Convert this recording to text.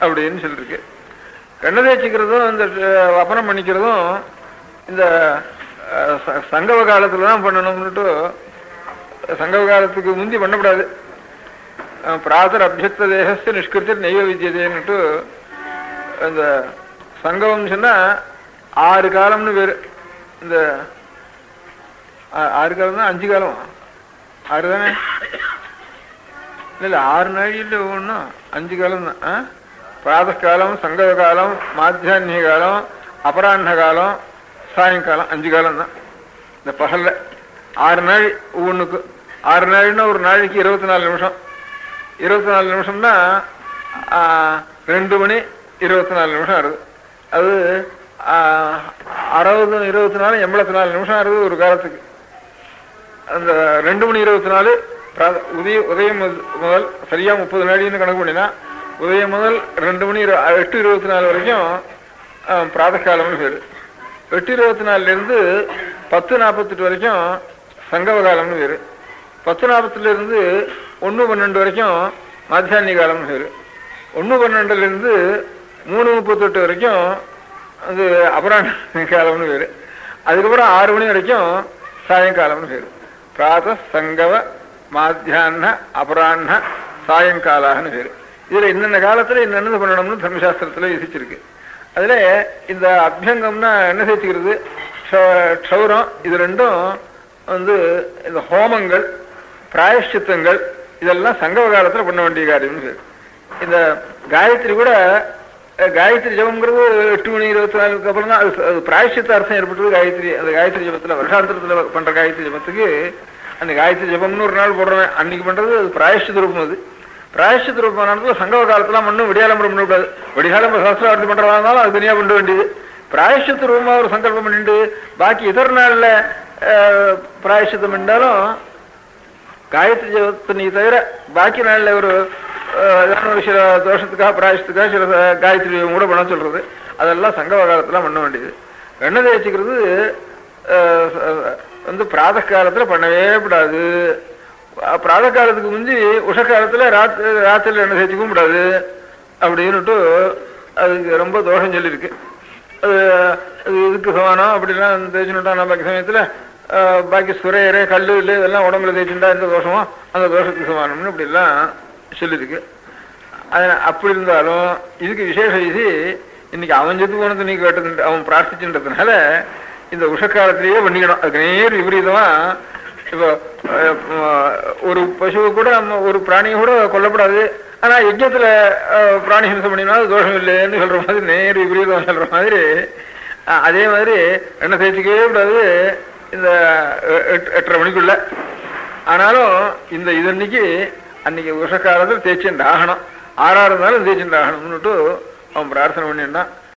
அப்படின்னு சொல்லியிருக்கு கண்ணை தேய்ச்சிக்கிறதும் இந்த வப்பனம் பண்ணிக்கிறதும் இந்த சங்கவ காலத்தில் தான் பண்ணணும்னுட்டு சங்கவ காலத்துக்கு முந்தி பண்ணக்கூடாது அஹ், பிராதர் அபியக்த தேகஸ்து நிஷ்கிருத்தி நெய்வ வித்தியதேன்னுட்டு இந்த சங்கவம் சொன்னா ஆறு காலம்னு பேர். இந்த ஆறு காலம் தான் அஞ்சு காலம். ஆறு தானே? இல்லை இல்ல ஆறு நாழியில் ஒன்றும் அஞ்சு காலம் தான் ஆ? பிராத காலம் சங்கவ காலம் மாத்தியான்ய காலம் அபராண்ண காலம் சாயங்காலம் அஞ்சு காலம் தான் இந்த பகலில் ஆறு நாள் ஒவ்வொன்றுக்கு ஆறு நாள்னா ஒரு நாளைக்கு இருபத்தி நாலு நிமிஷம் இருபத்தி நாலு நிமிஷம்னா ரெண்டு மணி இருபத்தி நாலு நிமிஷம் ஆகுது அது அறுபது இருபத்தி நாலு எண்பத்தி நாலு நிமிஷம் ஆகுது ஒரு காலத்துக்கு அந்த ரெண்டு மணி இருபத்தி நாலு உதய உதயம் முதல் முதல் சரியா முப்பது நாடின்னு கணக்கு பண்ணினா உதயம் முதல் ரெண்டு மணி எட்டு இருபத்தி நாலு வரைக்கும் ஆ, பிராத பேரு எட்டு இருபத்தி நாலுலேருந்து பத்து நாற்பத்தெட்டு வரைக்கும் சங்கவ காலம்னு பேரு பத்து நாற்பத்துலேருந்து ஒன்று பன்னெண்டு வரைக்கும் மத்தியானி காலம்னு பேரு ஒன்று பன்னெண்டுலேருந்து மூணு முப்பத்தெட்டு வரைக்கும் அது அபராண காலம்னு பேரு அதுக்கப்புறம் ஆறு மணி வரைக்கும் சாயங்காலம்னு பேரு பிராத சங்கவ மாத்தியான அபராண்ண சாயங்காலாகனு பேரு இதுல என்னென்ன காலத்துல என்னென்ன பண்ணணும்னு தர்மசாஸ்திரத்துல யோசிச்சிருக்கு அதுல இந்த அபியங்கம்னா என்ன சேர்த்துக்கிறது? க்ஷௌரம் இது ரெண்டும் வந்து இந்த ஹோமங்கள் பிராயஷ்சித்தங்கள் இதெல்லாம் சங்கவ காலத்துல பண்ண வேண்டிய காரியம்னு சொல்லி. இந்த காயத்ரி கூட காயத்ரி ஜபம்ங்கிறது எட்டு மணி இருபத்தி நாலுக்கு அப்புறம் தான் அது அது பிராயஷ்சித்த அர்த்தம் ஏற்பட்டது காயத்ரி அந்த காயத்ரி ஜபத்துல வருஷாந்திரத்துல பண்ற காயத்ரி ஜபத்துக்கு அந்த காயத்ரி ஜபம்னு ஒரு நாள் போடுறேன் அன்னைக்கு பண்றது அது பிராயஷ்சித்த ரூபம் அது. பிராயஷ்சித்த ரூபம் நடந்தது சங்கவ காலத்தெல்லாம் மண்ணும் விடியாலம்பரம் பண்ணக்கூடாது விடிகாலம் சாஸ்திரார்த்தி பண்றதா இருந்தாலும் அது தனியாக பண்ண வேண்டியது. பிராயஷ்சித்த ரூபமாக ஒரு சங்கல்பம் பண்ணிட்டு பாக்கி இதர நாளில் பிராயசித்தம் பண்ணாலும் காயத்ரி ஜபத்தை தவிர பாக்கி நாளில் ஒரு ஒரு சில தோஷத்துக்காக பிராயசத்துக்காக சில காயத்ரி ஜபம் கூட பண்ண சொல்கிறது அதெல்லாம் சங்கவ காலத்தில் பண்ண வேண்டியது. எண்ணெய் தேய்ச்சிக்கிறது வந்து பிராத காலத்தில் பண்ணவே கூடாது. பிராத காலத்துக்கு முந்தி உஷ காலத்துல ராத்திரி ராத்திரியில் எண்ணெய் தேய்ச்சிக்கவும் கூடாது அப்படின்னுட்டு அதுக்கு ரொம்ப தோஷம் சொல்லியிருக்கு. அது அது இதுக்கு சமானம்? அப்படிலாம் தேய்ச்சுட்டா பாக்கி சமயத்தில் பாக்கி சுரையரே கல் இல்லை இதெல்லாம் உடம்புல தேய்ச்சுட்டா எந்த தோஷமோ அந்த தோஷத்துக்கு சமானம்னு இப்படிலாம் சொல்லியிருக்கு. அது அப்படி இருந்தாலும் இதுக்கு விசேஷ இது இன்னைக்கு அவன் செத்து போனது நீ கேட்டது அவன் பிரார்த்திச்சுன்றதுனால இந்த உஷக்காலத்திலேயே பண்ணிக்கணும். அதுக்கு நேர் விபரீதமாக ஒரு பசுவை கூட நம்ம ஒரு பிராணியை கூட கொல்லப்படாது. ஆனால் யஜ்யத்துல பிராணி ஹிம்சம் பண்ணினா அது தோஷம் இல்லைன்னு சொல்கிற மாதிரி நேர் விபரீதம் சொல்கிற மாதிரி அதே மாதிரி எண்ணெய் சேர்த்துக்கவே கூடாது இந்த எட்டு- எட்டரை மணிக்குள்ள. ஆனாலும் இந்த இது அன்னைக்கு அன்னைக்கு உஷக்காலத்தில் தேய்ச்சுட்டு ஆகணும். ஆறாறு இருந்தாலும் தேய்ச்சுட்டு ஆகணும்னுட்டு அவன் பிரார்த்தனை பண்ணியிருந்தான்.